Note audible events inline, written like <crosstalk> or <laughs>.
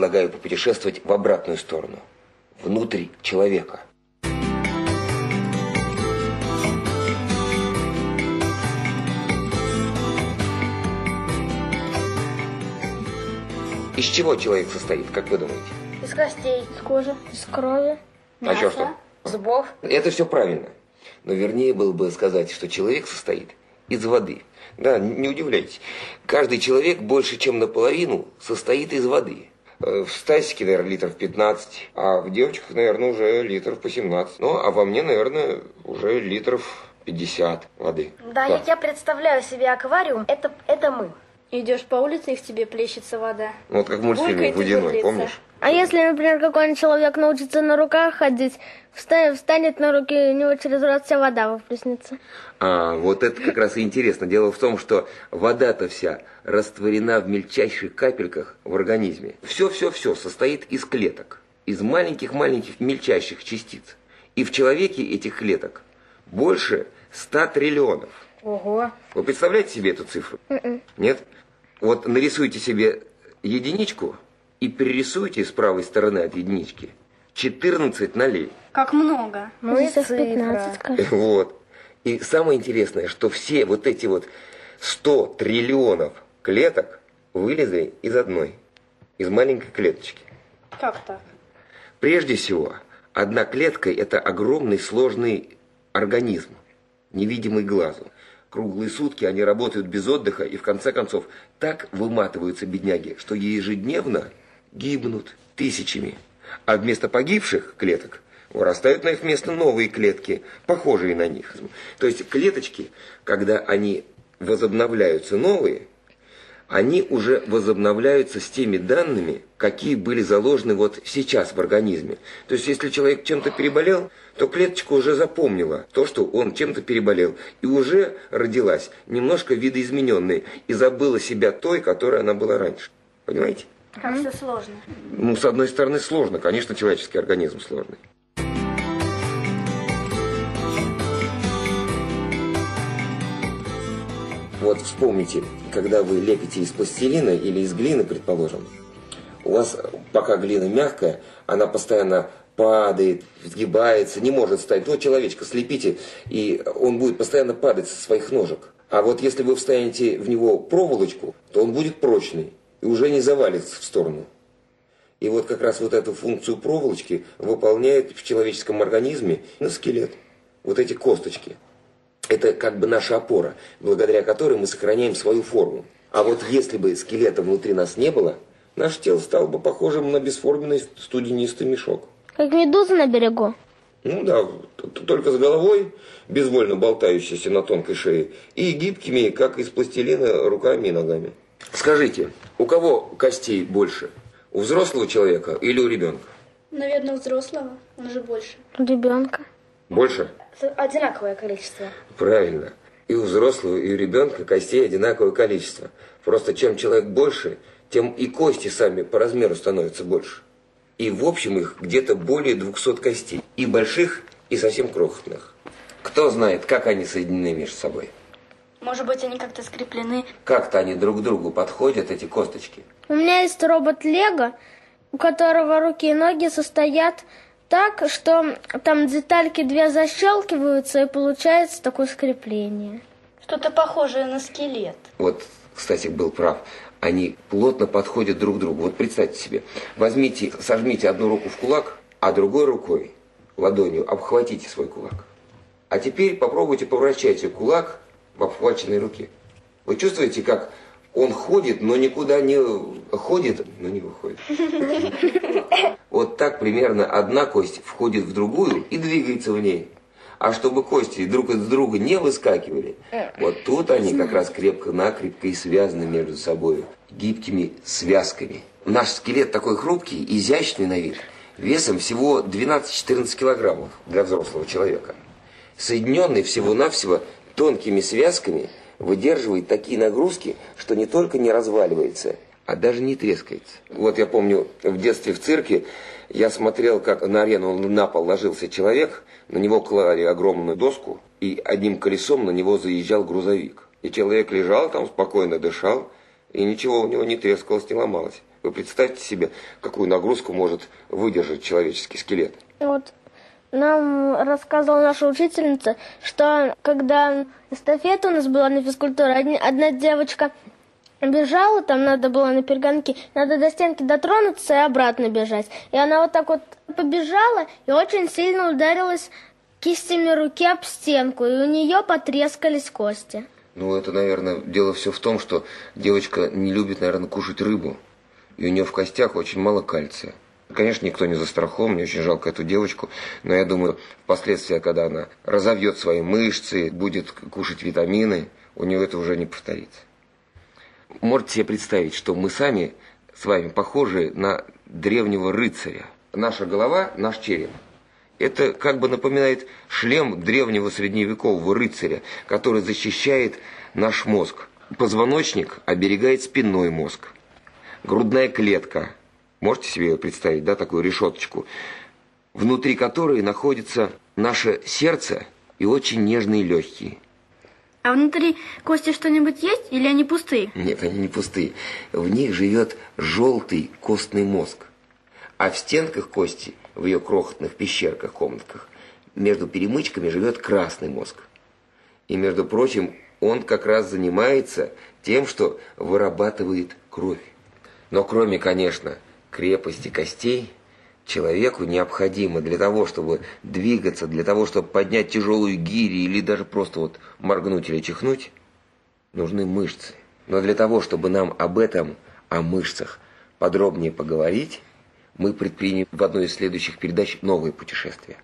предлагаю попутешествовать в обратную сторону, внутрь человека. Из чего человек состоит, как вы думаете? Из костей, Из кожи, из крови. А что что? зубов. Это все правильно. Но вернее было бы сказать, что человек состоит из воды. Да, не удивляйтесь. Каждый человек больше, чем наполовину, состоит из воды. Э, В Стасике, наверное, литров 15, а в девочках, наверное, уже литров по 17. Ну, а во мне, наверное, уже литров 50 воды. Да, я, я представляю себе аквариум. Это, это мы. Идешь по улице, и в тебе плещется вода. Ну, вот как в мультфильме «Водяной», помнишь? А если, например, какой-нибудь человек научится на руках ходить, встанет, встанет на руки, у него через рот вся вода выплеснется. А, вот это как раз и интересно. Дело в том, что вода-то вся растворена в мельчайших капельках в организме. Все-все-все состоит из клеток, из маленьких-маленьких мельчайших частиц. И в человеке этих клеток больше 100 триллионов. Ого. Вы представляете себе эту цифру? Нет? Вот нарисуйте себе единичку и перерисуйте с правой стороны от единички 14 нулей. Как много. Ну и Здесь цифра. 15, скажем. Вот. И самое интересное, что все вот эти вот 100 триллионов клеток вылезли из одной, из маленькой клеточки. Как так? Прежде всего, одна клетка – это огромный сложный организм, невидимый глазу. Круглые сутки они работают без отдыха и в конце концов так выматываются бедняги, что ежедневно гибнут тысячами. А вместо погибших клеток вырастают на их место новые клетки, похожие на них. То есть клеточки, когда они возобновляются новые, они уже возобновляются с теми данными, какие были заложены вот сейчас в организме. То есть, если человек чем-то переболел, то клеточка уже запомнила то, что он чем-то переболел, и уже родилась немножко видоизмененной, и забыла себя той, которой она была раньше. Понимаете? Как все сложно. Ну, с одной стороны, сложно. Конечно, человеческий организм сложный. Вот вспомните, когда вы лепите из пластилина или из глины, предположим, у вас, пока глина мягкая, она постоянно падает, сгибается, не может стать. Ну, человечка слепите, и он будет постоянно падать со своих ножек. А вот если вы вставите в него проволочку, то он будет прочный уже не завалится в сторону. И вот как раз вот эту функцию проволочки выполняет в человеческом организме на скелет. Вот эти косточки. Это как бы наша опора, благодаря которой мы сохраняем свою форму. А вот если бы скелета внутри нас не было, наше тело стало бы похожим на бесформенный студенистый мешок. Как медуза на берегу. Ну да, только с головой, безвольно болтающейся на тонкой шее, и гибкими, как из пластилина, руками и ногами. Скажите, у кого костей больше? У взрослого человека или у ребенка? Наверное, взрослого. Он же больше. У ребенка. Больше? Одинаковое количество. Правильно. И у взрослого, и у ребенка костей одинаковое количество. Просто чем человек больше, тем и кости сами по размеру становятся больше. И в общем их где-то более 200 костей. И больших, и совсем крохотных. Кто знает, как они соединены между собой? Может быть, они как-то скреплены. Как-то они друг к другу подходят, эти косточки. У меня есть робот Лего, у которого руки и ноги состоят так, что там детальки две защелкиваются и получается такое скрепление. Что-то похожее на скелет. Вот, кстати, был прав. Они плотно подходят друг к другу. Вот представьте себе. Возьмите, сожмите одну руку в кулак, а другой рукой, ладонью, обхватите свой кулак. А теперь попробуйте повращайте кулак в обхваченной руке. Вы чувствуете, как он ходит, но никуда не ходит, но не выходит. <laughs> Вот так примерно одна кость входит в другую и двигается в ней. А чтобы кости друг от друга не выскакивали, вот тут они как раз крепко-накрепко и связаны между собой гибкими связками. Наш скелет такой хрупкий, изящный на вид, весом всего 12-14 килограммов для взрослого человека. Соединенный всего-навсего тонкими связками выдерживает такие нагрузки, что не только не разваливается, а даже не трескается. Вот я помню, в детстве в цирке я смотрел, как на арену на пол ложился человек, на него клали огромную доску, и одним колесом на него заезжал грузовик. И человек лежал там, спокойно дышал, и ничего у него не трескалось, не ломалось. Вы представьте себе, какую нагрузку может выдержать человеческий скелет. Вот нам рассказывала наша учительница, что когда эстафета у нас была на физкультуре, одна девочка бежала, там надо было на перегонке, надо до стенки дотронуться и обратно бежать. И она вот так вот побежала и очень сильно ударилась кистями руки об стенку, и у нее потрескались кости. Ну, это, наверное, дело все в том, что девочка не любит, наверное, кушать рыбу. И у нее в костях очень мало кальция. Конечно, никто не застрахован, мне очень жалко эту девочку, но я думаю, впоследствии, когда она разовьет свои мышцы, будет кушать витамины, у нее это уже не повторится. Можете себе представить, что мы сами с вами похожи на древнего рыцаря. Наша голова – наш череп. Это как бы напоминает шлем древнего средневекового рыцаря, который защищает наш мозг. Позвоночник оберегает спинной мозг. Грудная клетка. Можете себе представить, да, такую решеточку, внутри которой находится наше сердце и очень нежные легкие – а внутри кости что-нибудь есть или они пустые? Нет, они не пустые. В них живет желтый костный мозг. А в стенках кости, в ее крохотных пещерках, комнатках, между перемычками живет красный мозг. И, между прочим, он как раз занимается тем, что вырабатывает кровь. Но кроме, конечно, крепости костей – человеку необходимо для того, чтобы двигаться, для того, чтобы поднять тяжелую гири или даже просто вот моргнуть или чихнуть, нужны мышцы. Но для того, чтобы нам об этом, о мышцах, подробнее поговорить, мы предпримем в одной из следующих передач новые путешествия.